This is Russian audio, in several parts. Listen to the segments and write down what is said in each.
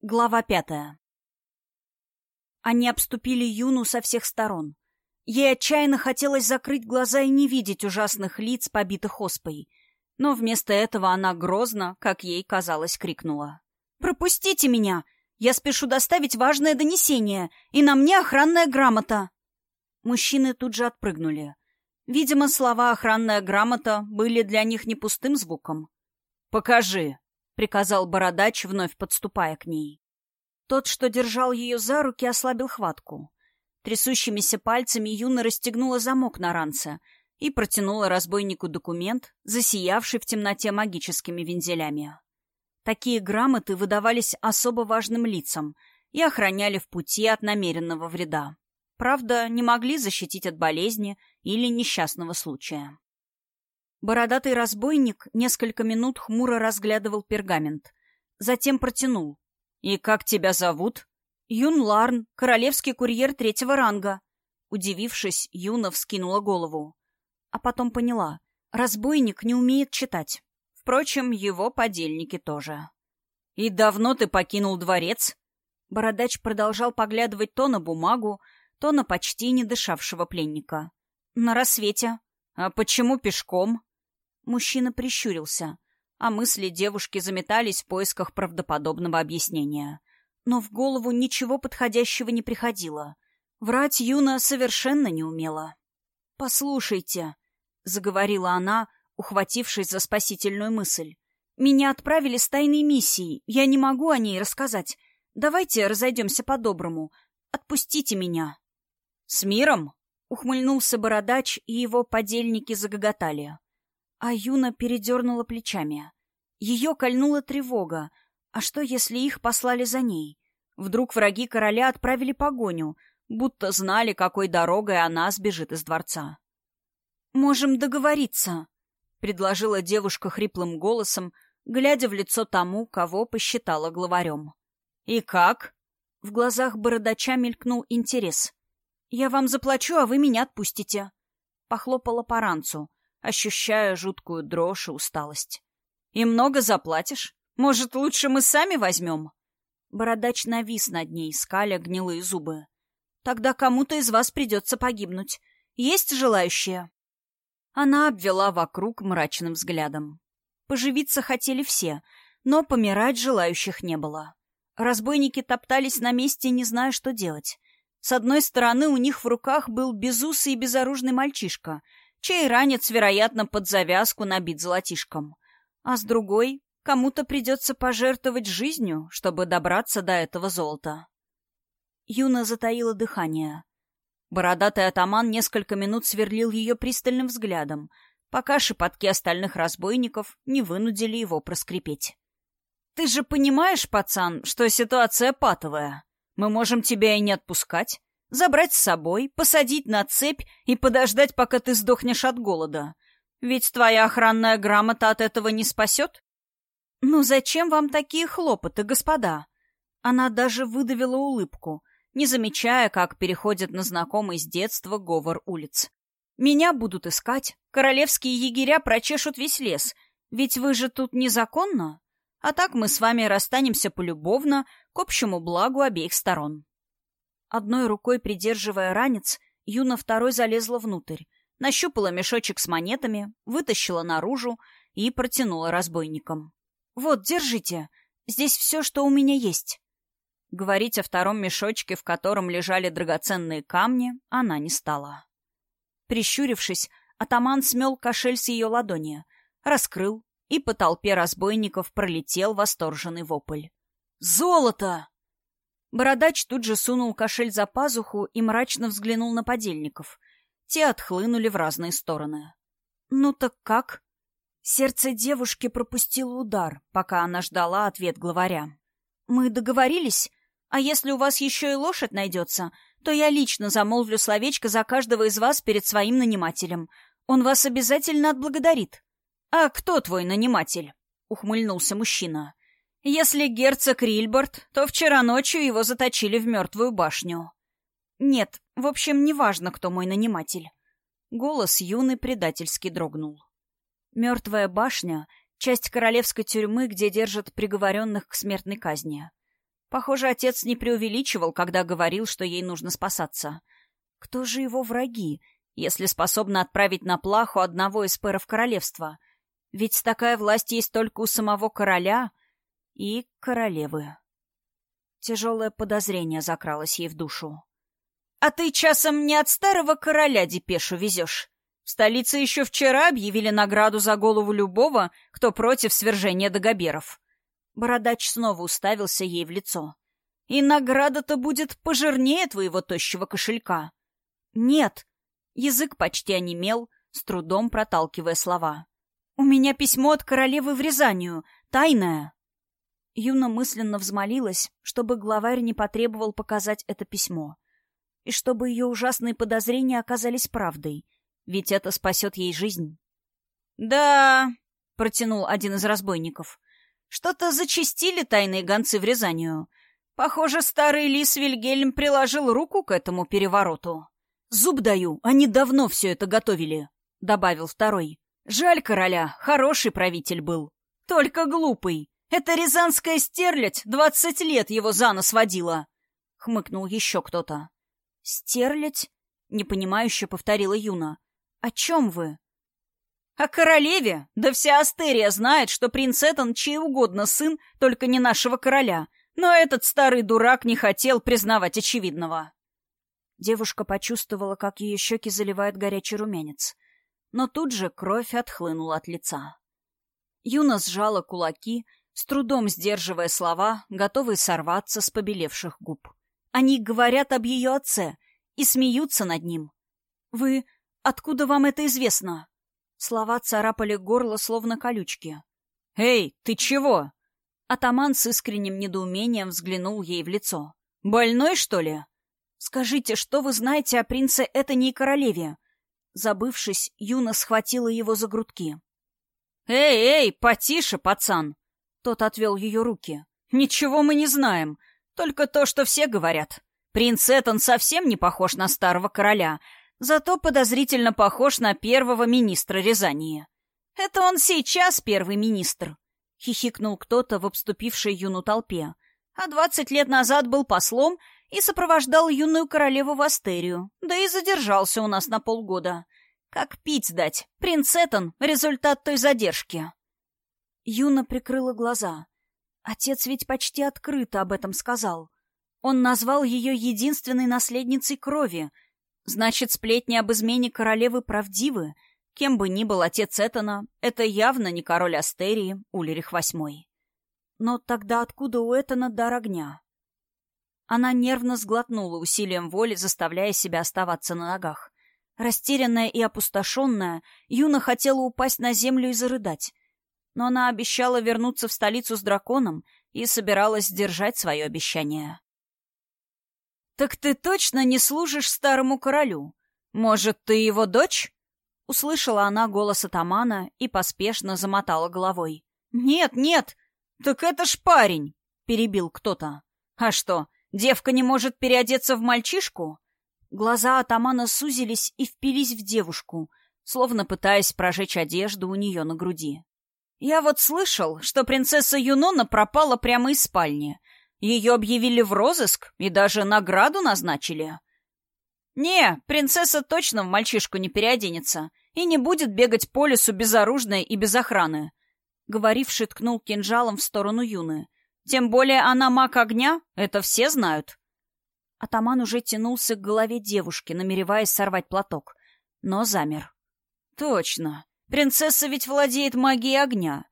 Глава пятая. Они обступили Юну со всех сторон. Ей отчаянно хотелось закрыть глаза и не видеть ужасных лиц, побитых оспой. Но вместо этого она грозно, как ей казалось, крикнула. «Пропустите меня! Я спешу доставить важное донесение, и на мне охранная грамота!» Мужчины тут же отпрыгнули. Видимо, слова «охранная грамота» были для них не пустым звуком. «Покажи!» Приказал бородач, вновь подступая к ней. Тот, что держал ее за руки, ослабил хватку. Трясущимися пальцами Юна расстегнула замок на ранце и протянула разбойнику документ, засиявший в темноте магическими вензелями. Такие грамоты выдавались особо важным лицам и охраняли в пути от намеренного вреда. Правда, не могли защитить от болезни или несчастного случая. Бородатый разбойник несколько минут хмуро разглядывал пергамент. Затем протянул. «И как тебя зовут?» «Юн Ларн, королевский курьер третьего ранга». Удивившись, Юна вскинула голову. А потом поняла. Разбойник не умеет читать. Впрочем, его подельники тоже. «И давно ты покинул дворец?» Бородач продолжал поглядывать то на бумагу, то на почти не дышавшего пленника. «На рассвете». «А почему пешком?» Мужчина прищурился, а мысли девушки заметались в поисках правдоподобного объяснения. Но в голову ничего подходящего не приходило. Врать Юна совершенно не умела. «Послушайте», — заговорила она, ухватившись за спасительную мысль. «Меня отправили с тайной миссией. Я не могу о ней рассказать. Давайте разойдемся по-доброму. Отпустите меня». «С миром?» — ухмыльнулся бородач, и его подельники загоготали. А Юна передернула плечами. Ее кольнула тревога. А что, если их послали за ней? Вдруг враги короля отправили погоню, будто знали, какой дорогой она сбежит из дворца. «Можем договориться», — предложила девушка хриплым голосом, глядя в лицо тому, кого посчитала главарем. «И как?» В глазах бородача мелькнул интерес. «Я вам заплачу, а вы меня отпустите», — похлопала по ранцу ощущая жуткую дрожь и усталость. «И много заплатишь? Может, лучше мы сами возьмем?» Бородач навис над ней, скаля гнилые зубы. «Тогда кому-то из вас придется погибнуть. Есть желающие?» Она обвела вокруг мрачным взглядом. Поживиться хотели все, но помирать желающих не было. Разбойники топтались на месте, не зная, что делать. С одной стороны, у них в руках был безусый и безоружный мальчишка — чей ранец, вероятно, под завязку набит золотишком. А с другой, кому-то придется пожертвовать жизнью, чтобы добраться до этого золота. Юна затаила дыхание. Бородатый атаман несколько минут сверлил ее пристальным взглядом, пока шепотки остальных разбойников не вынудили его проскрипеть. «Ты же понимаешь, пацан, что ситуация патовая. Мы можем тебя и не отпускать. Забрать с собой, посадить на цепь и подождать, пока ты сдохнешь от голода. Ведь твоя охранная грамота от этого не спасет? Ну зачем вам такие хлопоты, господа? Она даже выдавила улыбку, не замечая, как переходит на знакомый с детства говор улиц. Меня будут искать, королевские егеря прочешут весь лес, ведь вы же тут незаконно. А так мы с вами расстанемся полюбовно, к общему благу обеих сторон. Одной рукой придерживая ранец, Юна второй залезла внутрь, нащупала мешочек с монетами, вытащила наружу и протянула разбойникам. «Вот, держите. Здесь все, что у меня есть». Говорить о втором мешочке, в котором лежали драгоценные камни, она не стала. Прищурившись, атаман смел кошель с ее ладони, раскрыл, и по толпе разбойников пролетел восторженный вопль. «Золото!» Бородач тут же сунул кошель за пазуху и мрачно взглянул на подельников. Те отхлынули в разные стороны. «Ну так как?» Сердце девушки пропустило удар, пока она ждала ответ главаря. «Мы договорились? А если у вас еще и лошадь найдется, то я лично замолвлю словечко за каждого из вас перед своим нанимателем. Он вас обязательно отблагодарит». «А кто твой наниматель?» — ухмыльнулся мужчина. Если герцог Рильборд, то вчера ночью его заточили в мертвую башню. Нет, в общем, неважно, кто мой наниматель. Голос юный предательски дрогнул. Мертвая башня — часть королевской тюрьмы, где держат приговоренных к смертной казни. Похоже, отец не преувеличивал, когда говорил, что ей нужно спасаться. Кто же его враги, если способны отправить на плаху одного из пэров королевства? Ведь такая власть есть только у самого короля и королевы. Тяжелое подозрение закралось ей в душу. «А ты часом не от старого короля депешу везешь? В столице еще вчера объявили награду за голову любого, кто против свержения Дагоберов». Бородач снова уставился ей в лицо. «И награда-то будет пожирнее твоего тощего кошелька». «Нет». Язык почти онемел, с трудом проталкивая слова. «У меня письмо от королевы в Рязанию, тайное». Юна мысленно взмолилась, чтобы главарь не потребовал показать это письмо. И чтобы ее ужасные подозрения оказались правдой, ведь это спасет ей жизнь. «Да», — протянул один из разбойников, — «что-то зачистили тайные гонцы в Рязанию. Похоже, старый лис Вильгельм приложил руку к этому перевороту». «Зуб даю, они давно все это готовили», — добавил второй. «Жаль короля, хороший правитель был. Только глупый. Это рязанская стерлядь двадцать лет его за нос водила!» — хмыкнул еще кто-то. «Стерлядь?» — непонимающе повторила Юна. «О чем вы?» «О королеве! Да вся Астерия знает, что принц Этон чей угодно сын, только не нашего короля. Но этот старый дурак не хотел признавать очевидного». Девушка почувствовала, как ее щеки заливает горячий румянец. Но тут же кровь отхлынула от лица. Юна сжала кулаки, с трудом сдерживая слова, готовые сорваться с побелевших губ. Они говорят об ее отце и смеются над ним. «Вы... Откуда вам это известно?» Слова царапали горло, словно колючки. «Эй, ты чего?» Атаман с искренним недоумением взглянул ей в лицо. «Больной, что ли?» «Скажите, что вы знаете о принце Этоне и королеве?» Забывшись, Юна схватила его за грудки. «Эй, эй, потише, пацан!» Тот отвел ее руки. «Ничего мы не знаем. Только то, что все говорят. Принц Этон совсем не похож на старого короля, зато подозрительно похож на первого министра Рязании. Это он сейчас первый министр», — хихикнул кто-то в обступившей юну толпе. «А двадцать лет назад был послом и сопровождал юную королеву в Астерию, да и задержался у нас на полгода. Как пить дать? Принц Этон — результат той задержки». Юна прикрыла глаза. Отец ведь почти открыто об этом сказал. Он назвал ее единственной наследницей крови. Значит, сплетни об измене королевы правдивы. Кем бы ни был отец Этана, это явно не король Астерии, Улерих VIII. Но тогда откуда у Этана дар огня? Она нервно сглотнула усилием воли, заставляя себя оставаться на ногах. Растерянная и опустошенная, Юна хотела упасть на землю и зарыдать но она обещала вернуться в столицу с драконом и собиралась сдержать свое обещание. «Так ты точно не служишь старому королю? Может, ты его дочь?» Услышала она голос атамана и поспешно замотала головой. «Нет, нет! Так это ж парень!» — перебил кто-то. «А что, девка не может переодеться в мальчишку?» Глаза атамана сузились и впились в девушку, словно пытаясь прожечь одежду у нее на груди. Я вот слышал, что принцесса Юнона пропала прямо из спальни. Ее объявили в розыск и даже награду назначили. Не, принцесса точно в мальчишку не переоденется и не будет бегать по лесу безоружной и без охраны. Говоривший ткнул кинжалом в сторону Юны. Тем более она маг огня, это все знают. Атаман уже тянулся к голове девушки, намереваясь сорвать платок, но замер. Точно. Принцесса ведь владеет магией огня.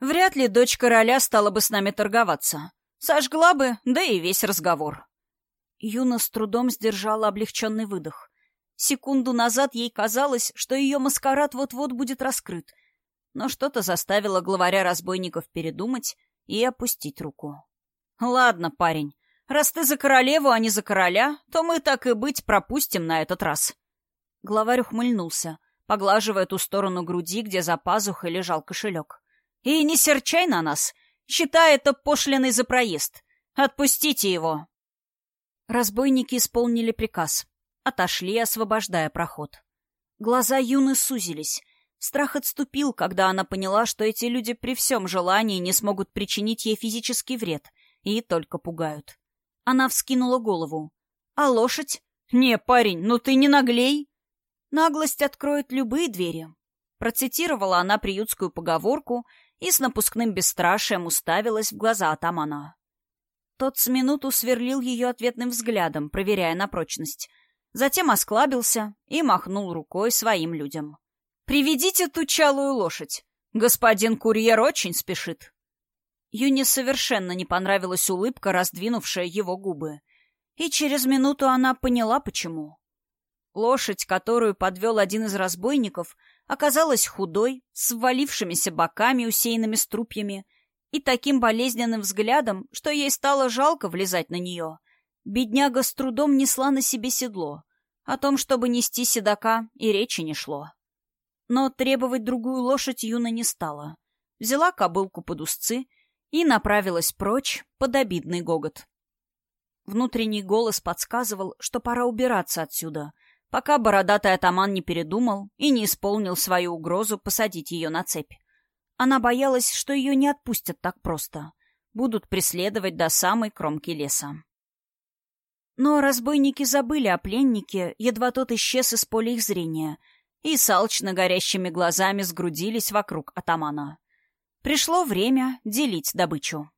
Вряд ли дочь короля стала бы с нами торговаться. Сожгла бы, да и весь разговор. Юна с трудом сдержала облегченный выдох. Секунду назад ей казалось, что ее маскарад вот-вот будет раскрыт. Но что-то заставило главаря разбойников передумать и опустить руку. «Ладно, парень, раз ты за королеву, а не за короля, то мы так и быть пропустим на этот раз». Главарь ухмыльнулся — поглаживая ту сторону груди, где за пазухой лежал кошелек. «И не серчай на нас! Считай это пошлиной за проезд! Отпустите его!» Разбойники исполнили приказ. Отошли, освобождая проход. Глаза Юны сузились. Страх отступил, когда она поняла, что эти люди при всем желании не смогут причинить ей физический вред и только пугают. Она вскинула голову. «А лошадь?» «Не, парень, ну ты не наглей!» «Наглость откроет любые двери». Процитировала она приютскую поговорку и с напускным бесстрашием уставилась в глаза атамана. Тот с минуту сверлил ее ответным взглядом, проверяя на прочность. Затем осклабился и махнул рукой своим людям. «Приведите ту чалую лошадь. Господин курьер очень спешит». Юне совершенно не понравилась улыбка, раздвинувшая его губы. И через минуту она поняла, почему. Лошадь, которую подвел один из разбойников, оказалась худой, с ввалившимися боками, усеянными струпьями, и таким болезненным взглядом, что ей стало жалко влезать на нее. Бедняга с трудом несла на себе седло. О том, чтобы нести седока, и речи не шло. Но требовать другую лошадь Юна не стала. Взяла кобылку под узцы и направилась прочь под обидный гогот. Внутренний голос подсказывал, что пора убираться отсюда, пока бородатый атаман не передумал и не исполнил свою угрозу посадить ее на цепь. Она боялась, что ее не отпустят так просто. Будут преследовать до самой кромки леса. Но разбойники забыли о пленнике, едва тот исчез из поля их зрения, и салчно горящими глазами сгрудились вокруг атамана. Пришло время делить добычу.